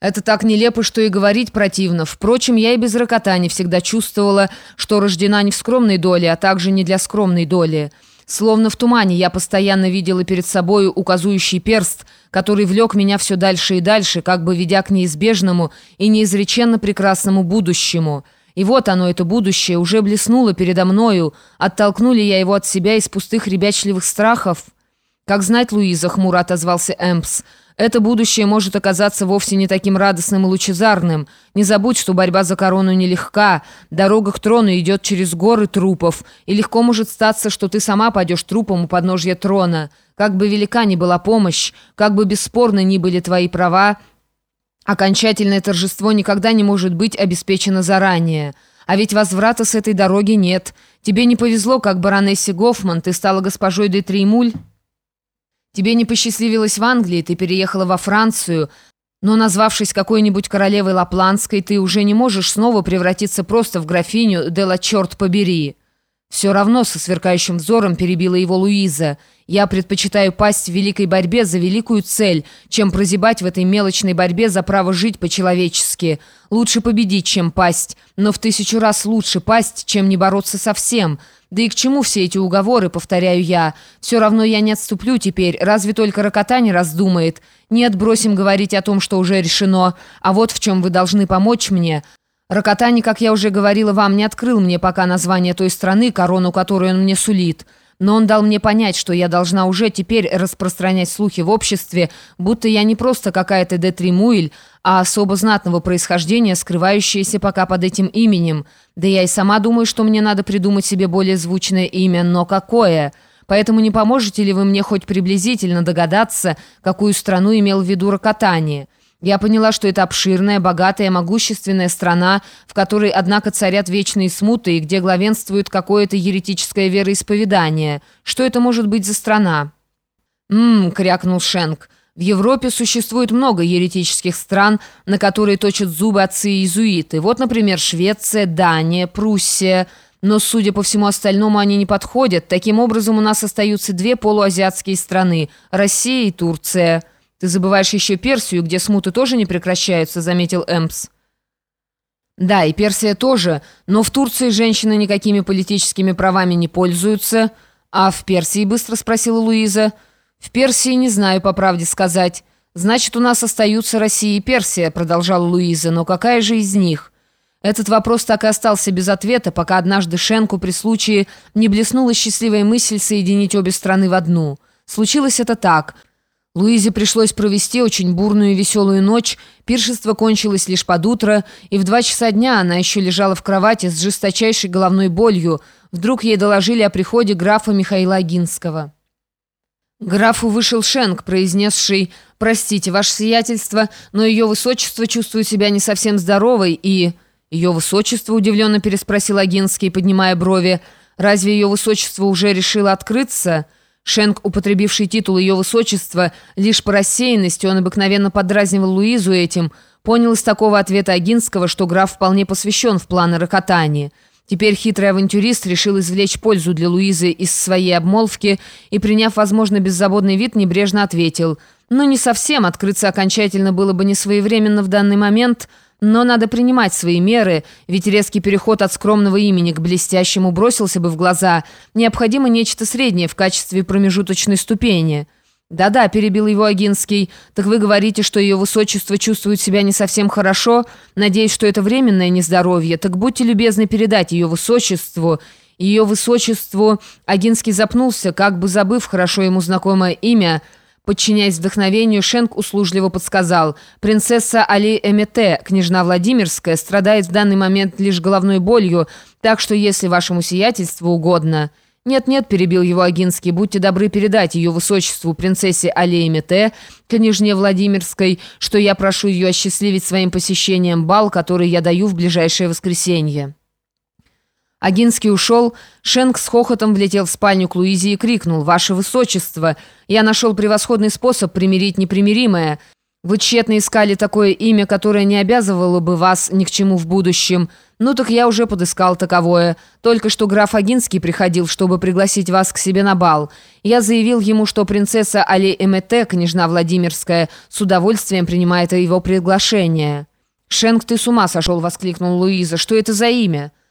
Это так нелепо, что и говорить противно. Впрочем, я и без рокотани всегда чувствовала, что рождена не в скромной доле, а также не для скромной доли. Словно в тумане я постоянно видела перед собой указующий перст, который влек меня все дальше и дальше, как бы ведя к неизбежному и неизреченно прекрасному будущему. И вот оно, это будущее, уже блеснуло передо мною, оттолкнули я его от себя из пустых ребячливых страхов. «Как знать, Луиза», — хмуро отозвался Эмпс, — это будущее может оказаться вовсе не таким радостным и лучезарным. Не забудь, что борьба за корону нелегка. Дорога к трону идет через горы трупов. И легко может статься, что ты сама пойдешь трупом у подножья трона. Как бы велика ни была помощь, как бы бесспорны ни были твои права, окончательное торжество никогда не может быть обеспечено заранее. А ведь возврата с этой дороги нет. Тебе не повезло, как баронессе Гофман, ты стала госпожой де Тримуль. Тебе не посчастливилось в Англии, ты переехала во Францию, но, назвавшись какой-нибудь королевой Лапландской, ты уже не можешь снова превратиться просто в графиню «Дела черт побери». «Все равно», — со сверкающим взором перебила его Луиза, «я предпочитаю пасть в великой борьбе за великую цель, чем прозябать в этой мелочной борьбе за право жить по-человечески. Лучше победить, чем пасть, но в тысячу раз лучше пасть, чем не бороться совсем. Да и к чему все эти уговоры, повторяю я. Все равно я не отступлю теперь, разве только ракота не раздумает. Нет, бросим говорить о том, что уже решено, а вот в чем вы должны помочь мне». Рокотани, как я уже говорила вам, не открыл мне пока название той страны, корону которую он мне сулит. Но он дал мне понять, что я должна уже теперь распространять слухи в обществе, будто я не просто какая-то Детримуэль, а особо знатного происхождения, скрывающаяся пока под этим именем. Да я и сама думаю, что мне надо придумать себе более звучное имя, но какое? Поэтому не поможете ли вы мне хоть приблизительно догадаться, какую страну имел в виду Рокотани?» Я поняла, что это обширная, богатая, могущественная страна, в которой, однако, царят вечные смуты и где главенствует какое-то еретическое вероисповедание. Что это может быть за страна? «М-м», крякнул Шенк. «В Европе существует много еретических стран, на которые точат зубы отцы и иезуиты. Вот, например, Швеция, Дания, Пруссия. Но, судя по всему остальному, они не подходят. Таким образом, у нас остаются две полуазиатские страны – Россия и Турция». «Ты забываешь еще Персию, где смуты тоже не прекращаются», — заметил Эмпс. «Да, и Персия тоже, но в Турции женщины никакими политическими правами не пользуются. А в Персии?» — быстро спросила Луиза. «В Персии не знаю, по правде сказать. Значит, у нас остаются Россия и Персия», — продолжала Луиза. «Но какая же из них?» Этот вопрос так и остался без ответа, пока однажды Шенку при случае не блеснула счастливая мысль соединить обе страны в одну. Случилось это так — Луизе пришлось провести очень бурную и веселую ночь, пиршество кончилось лишь под утро, и в два часа дня она еще лежала в кровати с жесточайшей головной болью. Вдруг ей доложили о приходе графа Михаила Агинского. Графу вышел Шенк, произнесший «Простите, ваше сиятельство, но ее высочество чувствует себя не совсем здоровой и...» «Ее высочество?» – удивленно переспросил Агинский, поднимая брови. «Разве ее высочество уже решило открыться?» Шенк, употребивший титул ее высочества, лишь по рассеянности, он обыкновенно подразнивал Луизу этим, понял из такого ответа Агинского, что граф вполне посвящен в планы Рокотани. Теперь хитрый авантюрист решил извлечь пользу для Луизы из своей обмолвки и, приняв, возможно, беззаботный вид, небрежно ответил. «Ну, не совсем, открыться окончательно было бы не своевременно в данный момент», но надо принимать свои меры, ведь резкий переход от скромного имени к блестящему бросился бы в глаза. Необходимо нечто среднее в качестве промежуточной ступени. «Да-да», — перебил его Агинский, — «так вы говорите, что ее высочество чувствует себя не совсем хорошо? Надеюсь, что это временное нездоровье. Так будьте любезны передать ее высочеству». Ее высочеству Агинский запнулся, как бы забыв хорошо ему знакомое имя — Подчиняясь вдохновению, Шенк услужливо подсказал. «Принцесса Али Эмете, княжна Владимирская, страдает в данный момент лишь головной болью, так что если вашему сиятельству угодно...» «Нет-нет», — перебил его Агинский, — «будьте добры передать ее высочеству принцессе Али Эмете, княжне Владимирской, что я прошу ее осчастливить своим посещением бал, который я даю в ближайшее воскресенье». Агинский ушел, Шенк с хохотом влетел в спальню к Луизе и крикнул «Ваше Высочество! Я нашел превосходный способ примирить непримиримое. Вы тщетно искали такое имя, которое не обязывало бы вас ни к чему в будущем. Ну так я уже подыскал таковое. Только что граф Агинский приходил, чтобы пригласить вас к себе на бал. Я заявил ему, что принцесса Али Эмете, княжна Владимирская, с удовольствием принимает его приглашение». «Шенк, ты с ума сошел!» — воскликнул Луиза. «Что это за имя?»